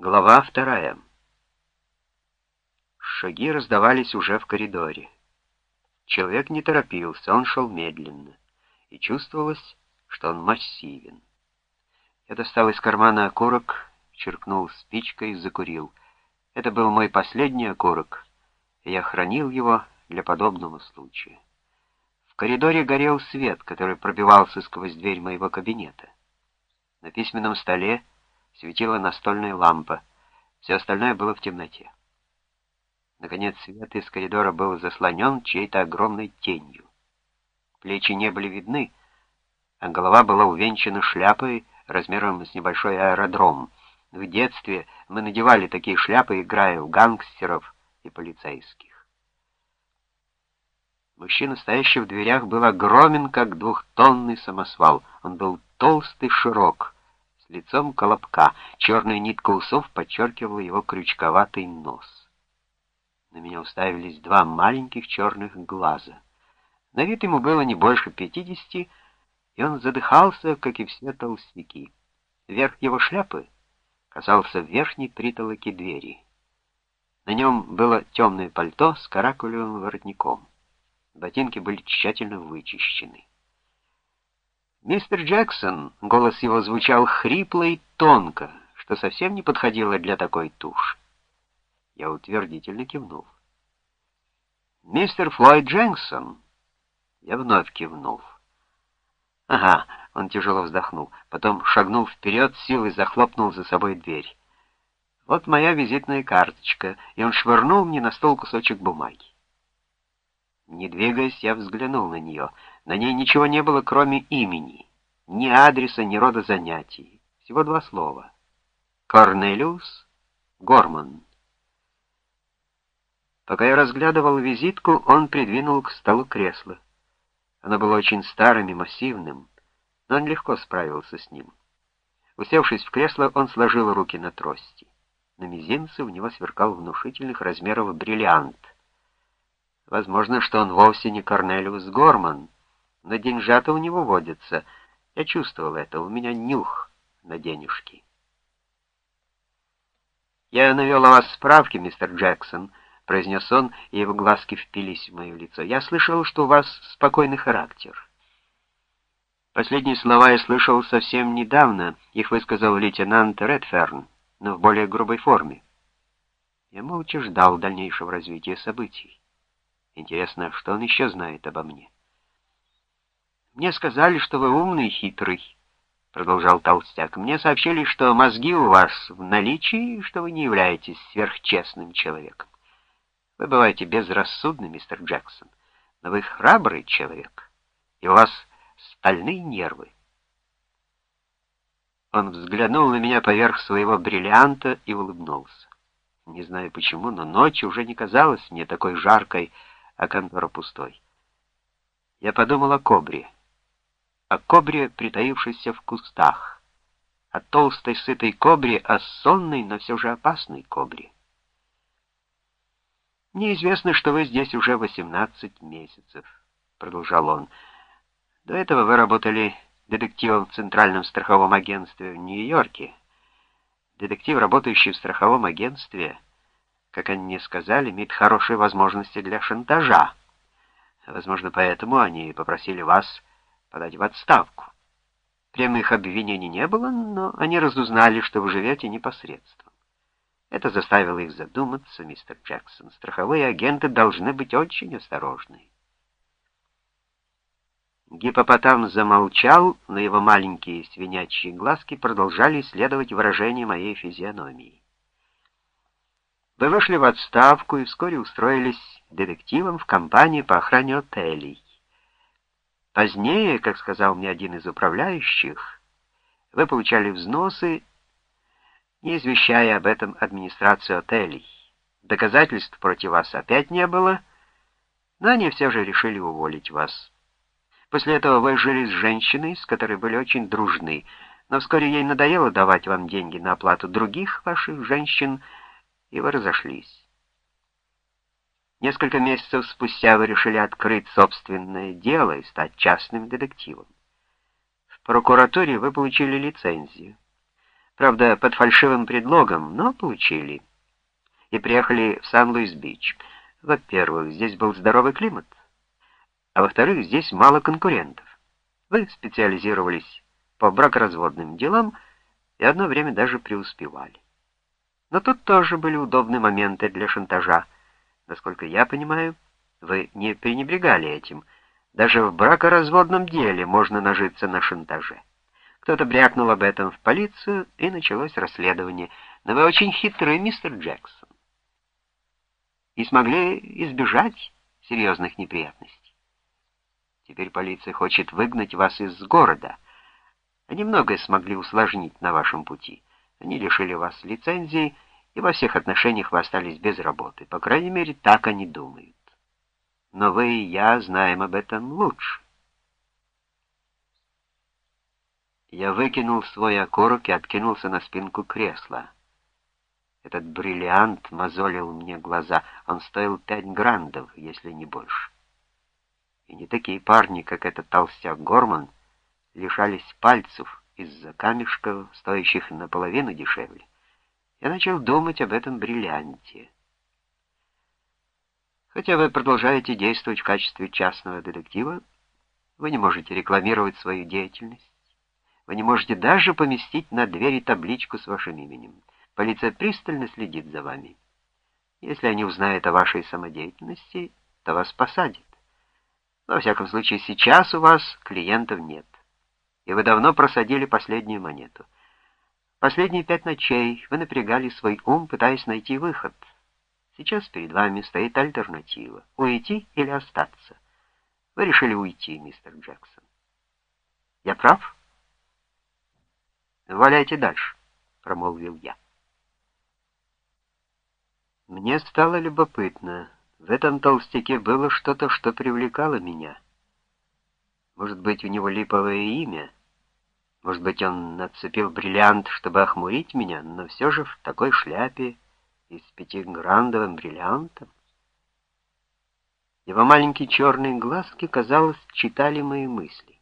Глава вторая. Шаги раздавались уже в коридоре. Человек не торопился, он шел медленно, и чувствовалось, что он массивен. Я достал из кармана окурок, черкнул спичкой и закурил. Это был мой последний окурок, и я хранил его для подобного случая. В коридоре горел свет, который пробивался сквозь дверь моего кабинета. На письменном столе светила настольная лампа, все остальное было в темноте. Наконец свет из коридора был заслонен чьей-то огромной тенью. Плечи не были видны, а голова была увенчана шляпой размером с небольшой аэродром. В детстве мы надевали такие шляпы, играя в гангстеров и полицейских. Мужчина, стоящий в дверях, был огромен, как двухтонный самосвал. Он был толстый, широк, лицом колобка. Черная нитка усов подчеркивала его крючковатый нос. На меня уставились два маленьких черных глаза. На вид ему было не больше пятидесяти, и он задыхался, как и все толстяки. Верх его шляпы касался верхней притолоки двери. На нем было темное пальто с каракулевым воротником. Ботинки были тщательно вычищены. «Мистер Джексон!» — голос его звучал хрипло и тонко, что совсем не подходило для такой туши. Я утвердительно кивнул. «Мистер Флойд Джексон!» Я вновь кивнул. «Ага», — он тяжело вздохнул, потом шагнул вперед, силой захлопнул за собой дверь. «Вот моя визитная карточка», и он швырнул мне на стол кусочек бумаги. Не двигаясь, я взглянул на нее. На ней ничего не было, кроме имени. Ни адреса, ни рода занятий. Всего два слова. Корнелиус Горман. Пока я разглядывал визитку, он придвинул к столу кресло. Оно было очень старым и массивным, но он легко справился с ним. Усевшись в кресло, он сложил руки на трости. На мизинце у него сверкал внушительных размеров бриллиант — Возможно, что он вовсе не Корнелиус Горман, но деньжата у него водятся. Я чувствовал это, у меня нюх на денежки. «Я навел о вас справки, мистер Джексон», — произнес он, и его глазки впились в мое лицо. «Я слышал, что у вас спокойный характер». Последние слова я слышал совсем недавно, их высказал лейтенант Редферн, но в более грубой форме. Я молча ждал дальнейшего развития событий. Интересно, что он еще знает обо мне? «Мне сказали, что вы умный и хитрый», — продолжал Толстяк. «Мне сообщили, что мозги у вас в наличии, и что вы не являетесь сверхчестным человеком. Вы бываете безрассудны, мистер Джексон, но вы храбрый человек, и у вас стальные нервы». Он взглянул на меня поверх своего бриллианта и улыбнулся. Не знаю почему, но ночь уже не казалась мне такой жаркой, а контора пустой. Я подумал о кобре, о кобре, притаившейся в кустах, о толстой сытой кобре, о сонной, но все же опасной кобре. «Мне известно, что вы здесь уже 18 месяцев», — продолжал он. «До этого вы работали детективом в Центральном страховом агентстве в Нью-Йорке. Детектив, работающий в страховом агентстве — как они мне сказали, имеет хорошие возможности для шантажа. Возможно, поэтому они попросили вас подать в отставку. Прямых обвинений не было, но они разузнали, что вы живете непосредством. Это заставило их задуматься, мистер Джексон. Страховые агенты должны быть очень осторожны. Гипопотам замолчал, но его маленькие свинячьи глазки продолжали исследовать выражение моей физиономии. Вы вышли в отставку и вскоре устроились детективом в компании по охране отелей. Позднее, как сказал мне один из управляющих, вы получали взносы, не извещая об этом администрацию отелей. Доказательств против вас опять не было, но они все же решили уволить вас. После этого вы жили с женщиной, с которой были очень дружны, но вскоре ей надоело давать вам деньги на оплату других ваших женщин, и вы разошлись. Несколько месяцев спустя вы решили открыть собственное дело и стать частным детективом. В прокуратуре вы получили лицензию. Правда, под фальшивым предлогом, но получили. И приехали в Сан-Луис-Бич. Во-первых, здесь был здоровый климат. А во-вторых, здесь мало конкурентов. Вы специализировались по бракоразводным делам и одно время даже преуспевали. Но тут тоже были удобные моменты для шантажа. Насколько я понимаю, вы не пренебрегали этим. Даже в бракоразводном деле можно нажиться на шантаже. Кто-то брякнул об этом в полицию, и началось расследование. Но вы очень хитрый, мистер Джексон. И смогли избежать серьезных неприятностей. Теперь полиция хочет выгнать вас из города. Они многое смогли усложнить на вашем пути. Они лишили вас лицензии, и во всех отношениях вы остались без работы. По крайней мере, так они думают. Но вы и я знаем об этом лучше. Я выкинул свой окурок и откинулся на спинку кресла. Этот бриллиант мозолил мне глаза. Он стоил пять грандов, если не больше. И не такие парни, как этот толстяк Горман, лишались пальцев из-за камешков, стоящих наполовину дешевле. Я начал думать об этом бриллианте. Хотя вы продолжаете действовать в качестве частного детектива, вы не можете рекламировать свою деятельность. Вы не можете даже поместить на двери табличку с вашим именем. Полиция пристально следит за вами. Если они узнают о вашей самодеятельности, то вас посадят. Во всяком случае, сейчас у вас клиентов нет. И вы давно просадили последнюю монету. Последние пять ночей вы напрягали свой ум, пытаясь найти выход. Сейчас перед вами стоит альтернатива — уйти или остаться. Вы решили уйти, мистер Джексон. Я прав? «Валяйте дальше», — промолвил я. Мне стало любопытно. В этом толстяке было что-то, что привлекало меня. Может быть, у него липовое имя? Может быть, он нацепил бриллиант, чтобы охмурить меня, но все же в такой шляпе и с пятиграндовым бриллиантом? Его маленькие черные глазки, казалось, читали мои мысли.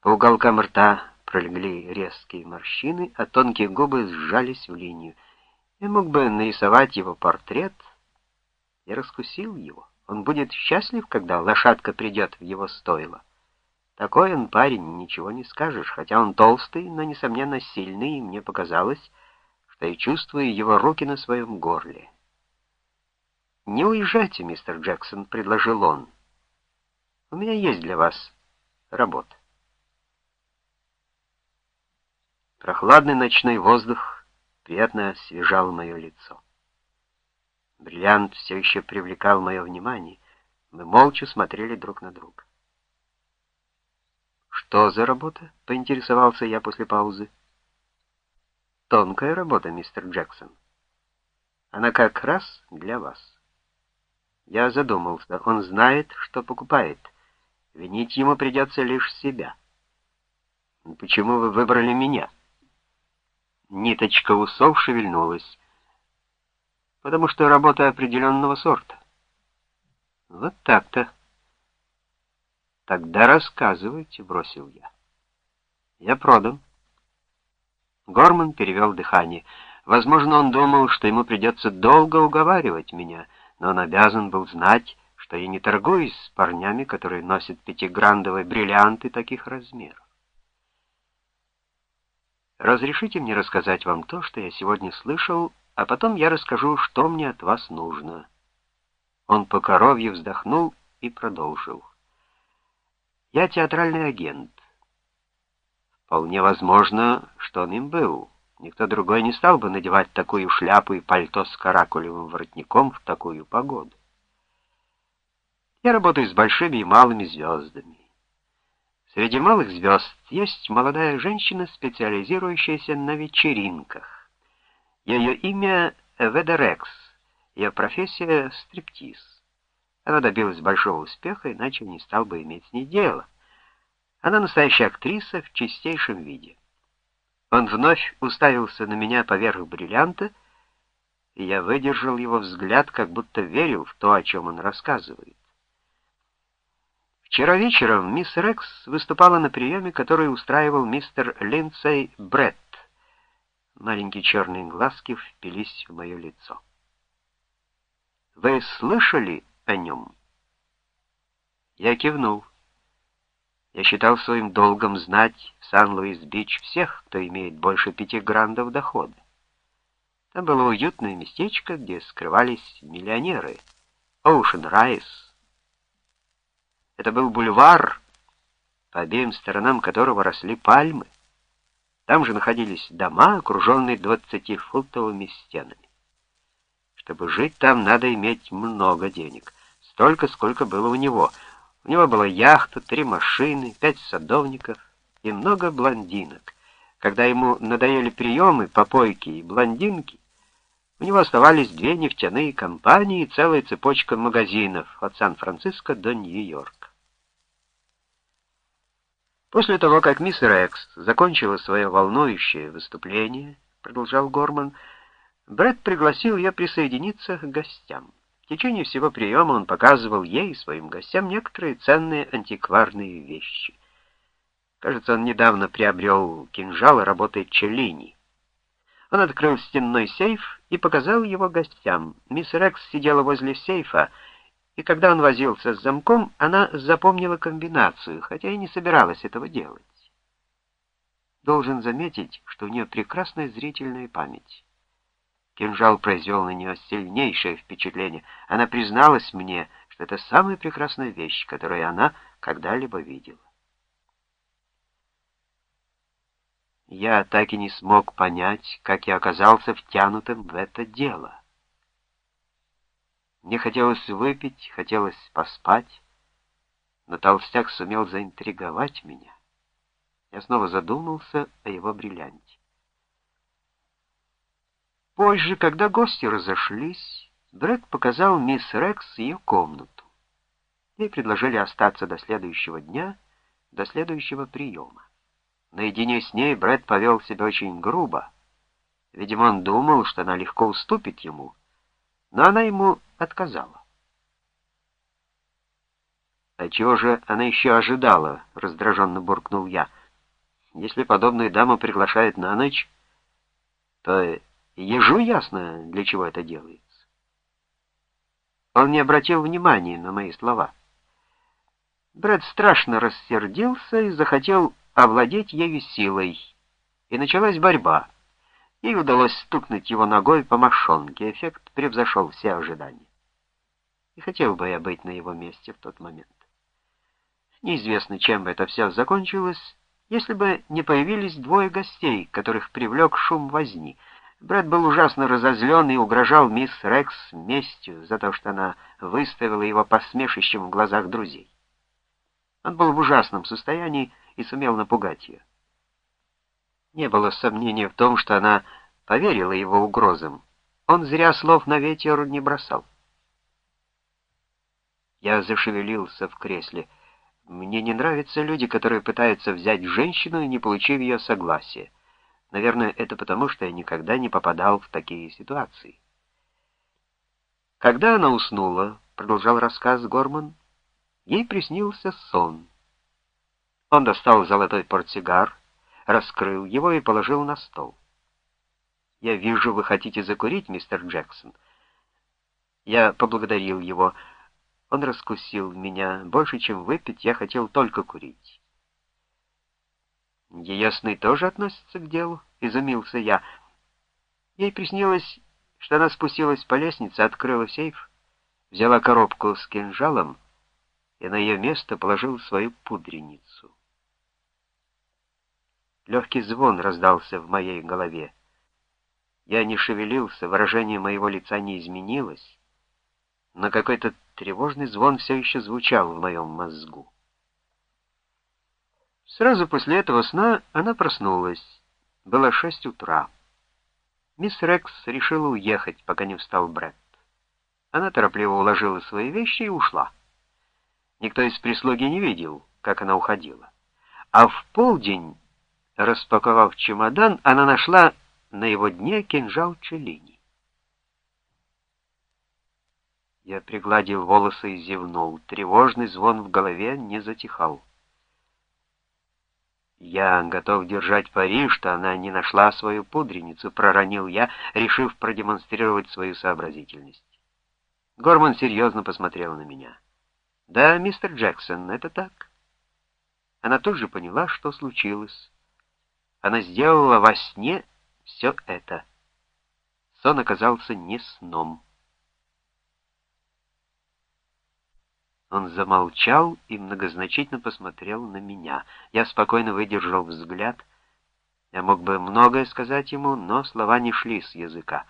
По уголкам рта пролегли резкие морщины, а тонкие губы сжались в линию. Я мог бы нарисовать его портрет. Я раскусил его. Он будет счастлив, когда лошадка придет в его стойло. Такой он парень, ничего не скажешь, хотя он толстый, но, несомненно, сильный, и мне показалось, что я чувствую его руки на своем горле. «Не уезжайте, мистер Джексон», — предложил он. «У меня есть для вас работа». Прохладный ночной воздух приятно освежал мое лицо. Бриллиант все еще привлекал мое внимание. Мы молча смотрели друг на друга. «Что за работа?» — поинтересовался я после паузы. «Тонкая работа, мистер Джексон. Она как раз для вас». Я задумался. Он знает, что покупает. Винить ему придется лишь себя. «Почему вы выбрали меня?» Ниточка усов шевельнулась. Потому что работа определенного сорта. Вот так-то. Тогда рассказывайте, бросил я. Я продан. Горман перевел дыхание. Возможно, он думал, что ему придется долго уговаривать меня, но он обязан был знать, что я не торгуюсь с парнями, которые носят пятиграндовые бриллианты таких размеров. Разрешите мне рассказать вам то, что я сегодня слышал, а потом я расскажу, что мне от вас нужно». Он по коровье вздохнул и продолжил. «Я театральный агент. Вполне возможно, что он им был. Никто другой не стал бы надевать такую шляпу и пальто с каракулевым воротником в такую погоду. Я работаю с большими и малыми звездами. Среди малых звезд есть молодая женщина, специализирующаяся на вечеринках. Ее имя Веда Рекс, ее профессия — стриптиз. Она добилась большого успеха, иначе не стал бы иметь с ней дело. Она настоящая актриса в чистейшем виде. Он вновь уставился на меня поверх бриллианта, и я выдержал его взгляд, как будто верил в то, о чем он рассказывает. Вчера вечером мисс Рекс выступала на приеме, который устраивал мистер Линдсей Бретт. Маленькие черные глазки впились в мое лицо. «Вы слышали о нем?» Я кивнул. Я считал своим долгом знать в Сан-Луис-Бич всех, кто имеет больше пяти грандов дохода. Там было уютное местечко, где скрывались миллионеры. Оушен Райс. Это был бульвар, по обеим сторонам которого росли пальмы. Там же находились дома, окруженные двадцатифутовыми стенами. Чтобы жить там, надо иметь много денег. Столько, сколько было у него — у него была яхта, три машины, пять садовников и много блондинок. Когда ему надоели приемы, попойки и блондинки, у него оставались две нефтяные компании и целая цепочка магазинов от Сан-Франциско до Нью-Йорка. После того, как мисс Рекс закончила свое волнующее выступление, продолжал Горман, Брэд пригласил ее присоединиться к гостям. В течение всего приема он показывал ей и своим гостям некоторые ценные антикварные вещи. Кажется, он недавно приобрел кинжал работы Челлини. Он открыл стенной сейф и показал его гостям. Мисс Рекс сидела возле сейфа, и когда он возился с замком, она запомнила комбинацию, хотя и не собиралась этого делать. Должен заметить, что у нее прекрасная зрительная память. Кинжал произвел на нее сильнейшее впечатление. Она призналась мне, что это самая прекрасная вещь, которую она когда-либо видела. Я так и не смог понять, как я оказался втянутым в это дело. Мне хотелось выпить, хотелось поспать, но толстяк сумел заинтриговать меня. Я снова задумался о его бриллианте. Позже, когда гости разошлись, Брэк показал мисс Рекс ее комнату. Ей предложили остаться до следующего дня, до следующего приема. Наедине с ней Брэд повел себя очень грубо. Видимо, он думал, что она легко уступит ему, но она ему отказала. «А чего же она еще ожидала?» — раздраженно буркнул я. «Если подобную даму приглашают на ночь, то Ежу ясно, для чего это делается. Он не обратил внимания на мои слова. Брэд страшно рассердился и захотел овладеть ею силой. И началась борьба. Ей удалось стукнуть его ногой по мошонке. Эффект превзошел все ожидания. И хотел бы я быть на его месте в тот момент. Неизвестно, чем бы это все закончилось, если бы не появились двое гостей, которых привлек шум возни — Брэд был ужасно разозлен и угрожал мисс Рекс местью за то, что она выставила его посмешищем в глазах друзей. Он был в ужасном состоянии и сумел напугать ее. Не было сомнения в том, что она поверила его угрозам. Он зря слов на ветер не бросал. Я зашевелился в кресле. Мне не нравятся люди, которые пытаются взять женщину, не получив ее согласия. Наверное, это потому, что я никогда не попадал в такие ситуации. Когда она уснула, продолжал рассказ Горман, ей приснился сон. Он достал золотой портсигар, раскрыл его и положил на стол. «Я вижу, вы хотите закурить, мистер Джексон». Я поблагодарил его. Он раскусил меня. Больше, чем выпить, я хотел только курить. Ясный тоже относится к делу, изумился я. Ей приснилось, что она спустилась по лестнице, открыла сейф, взяла коробку с кинжалом и на ее место положила свою пудреницу. Легкий звон раздался в моей голове. Я не шевелился, выражение моего лица не изменилось, но какой-то тревожный звон все еще звучал в моем мозгу. Сразу после этого сна она проснулась. Было шесть утра. Мисс Рекс решила уехать, пока не встал Брэд. Она торопливо уложила свои вещи и ушла. Никто из прислуги не видел, как она уходила. А в полдень, распаковав чемодан, она нашла на его дне кинжал Челини. Я пригладил волосы и зевнул. Тревожный звон в голове не затихал. Я готов держать пари, что она не нашла свою пудреницу, проронил я, решив продемонстрировать свою сообразительность. Горман серьезно посмотрел на меня. Да, мистер Джексон, это так. Она тут же поняла, что случилось. Она сделала во сне все это. Сон оказался не сном. Он замолчал и многозначительно посмотрел на меня. Я спокойно выдержал взгляд. Я мог бы многое сказать ему, но слова не шли с языка.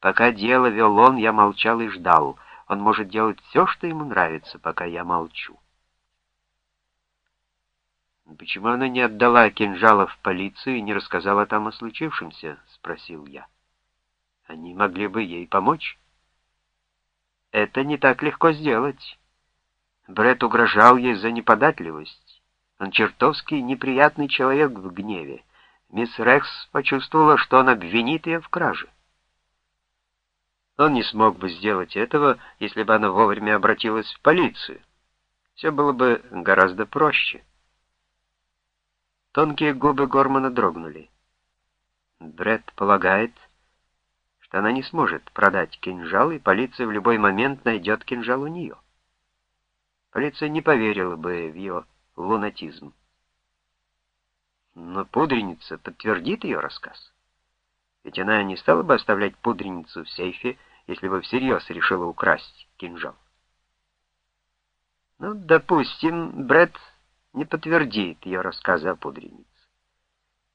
Пока дело вел он, я молчал и ждал. Он может делать все, что ему нравится, пока я молчу. «Почему она не отдала кинжала в полицию и не рассказала там о случившемся?» — спросил я. «Они могли бы ей помочь?» «Это не так легко сделать». Бред угрожал ей за неподатливость. Он чертовски неприятный человек в гневе. Мисс Рекс почувствовала, что он обвинит ее в краже. Он не смог бы сделать этого, если бы она вовремя обратилась в полицию. Все было бы гораздо проще. Тонкие губы Гормана дрогнули. Бред полагает, что она не сможет продать кинжал, и полиция в любой момент найдет кинжал у нее. Полиция не поверила бы в его лунатизм. Но пудреница подтвердит ее рассказ. Ведь она не стала бы оставлять пудреницу в сейфе, если бы всерьез решила украсть кинжал. Ну, допустим, Брэд не подтвердит ее рассказы о пудренице.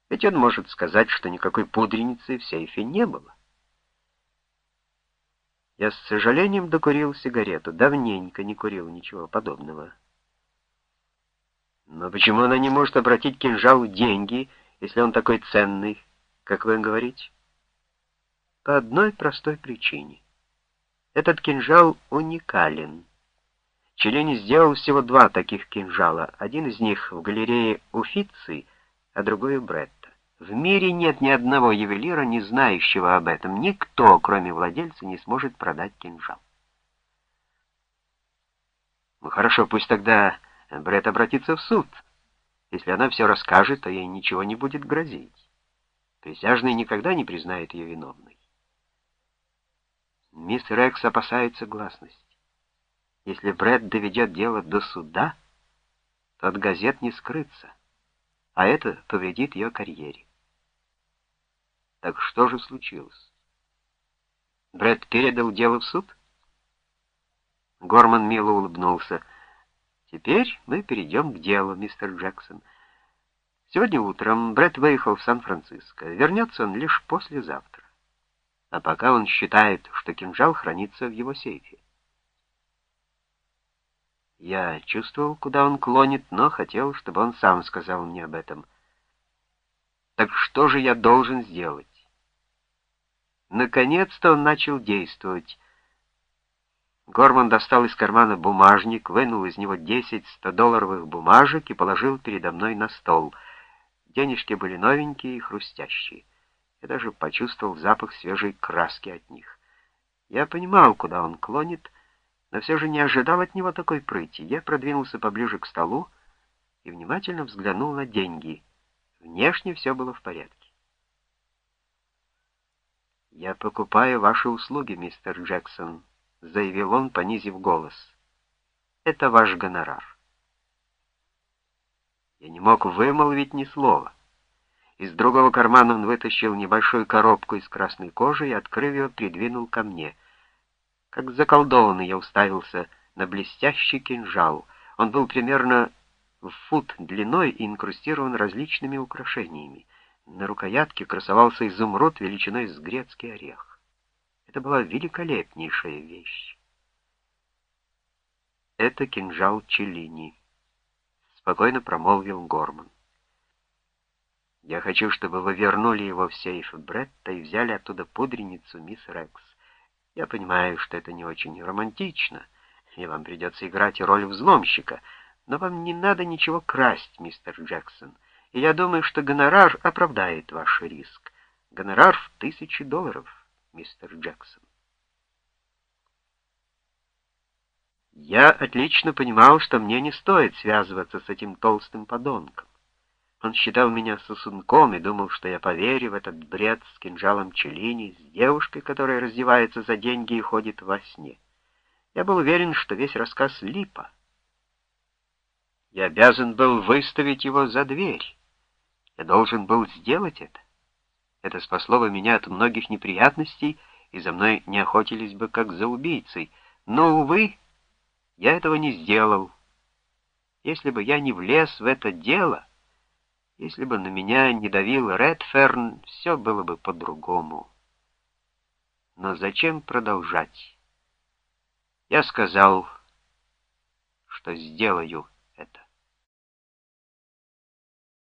Ведь он может сказать, что никакой пудреницы в сейфе не было. Я с сожалением докурил сигарету. Давненько не курил ничего подобного. Но почему она не может обратить кинжал в деньги, если он такой ценный, как вы говорите? По одной простой причине. Этот кинжал уникален. Челени сделал всего два таких кинжала. Один из них в галерее Уфицы, а другой у Бретта. В мире нет ни одного ювелира, не знающего об этом. Никто, кроме владельца, не сможет продать кинжал. Ну хорошо, пусть тогда Бред обратится в суд. Если она все расскажет, то ей ничего не будет грозить. Присяжный никогда не признает ее виновной. Мисс Рекс опасается гласности. Если Брэд доведет дело до суда, то от газет не скрыться, а это повредит ее карьере. Так что же случилось? Брэд передал дело в суд? Горман мило улыбнулся. Теперь мы перейдем к делу, мистер Джексон. Сегодня утром Брэд выехал в Сан-Франциско. Вернется он лишь послезавтра. А пока он считает, что кинжал хранится в его сейфе. Я чувствовал, куда он клонит, но хотел, чтобы он сам сказал мне об этом. Так что же я должен сделать? Наконец-то он начал действовать. Горман достал из кармана бумажник, вынул из него 10 100-долларовых бумажек и положил передо мной на стол. Денежки были новенькие и хрустящие. Я даже почувствовал запах свежей краски от них. Я понимал, куда он клонит, но все же не ожидал от него такой прыти. Я продвинулся поближе к столу и внимательно взглянул на деньги. Внешне все было в порядке. «Я покупаю ваши услуги, мистер Джексон», — заявил он, понизив голос. «Это ваш гонорар». Я не мог вымолвить ни слова. Из другого кармана он вытащил небольшую коробку из красной кожи и, открыв ее, придвинул ко мне. Как заколдованный я уставился на блестящий кинжал. Он был примерно в фут длиной и инкрустирован различными украшениями. На рукоятке красовался изумруд величиной с грецкий орех. Это была великолепнейшая вещь. Это кинжал Челлини, спокойно промолвил Горман. Я хочу, чтобы вы вернули его в сейф Бретта и взяли оттуда пудреницу мисс Рекс. Я понимаю, что это не очень романтично, и вам придется играть роль взломщика, но вам не надо ничего красть, мистер Джексон я думаю, что гонорар оправдает ваш риск. Гонорар в тысячи долларов, мистер Джексон. Я отлично понимал, что мне не стоит связываться с этим толстым подонком. Он считал меня сосунком и думал, что я поверю в этот бред с кинжалом Челини, с девушкой, которая раздевается за деньги и ходит во сне. Я был уверен, что весь рассказ липа. Я обязан был выставить его за дверь. Я должен был сделать это. Это спасло бы меня от многих неприятностей, и за мной не охотились бы как за убийцей. Но, увы, я этого не сделал. Если бы я не влез в это дело, если бы на меня не давил Редферн, все было бы по-другому. Но зачем продолжать? Я сказал, что сделаю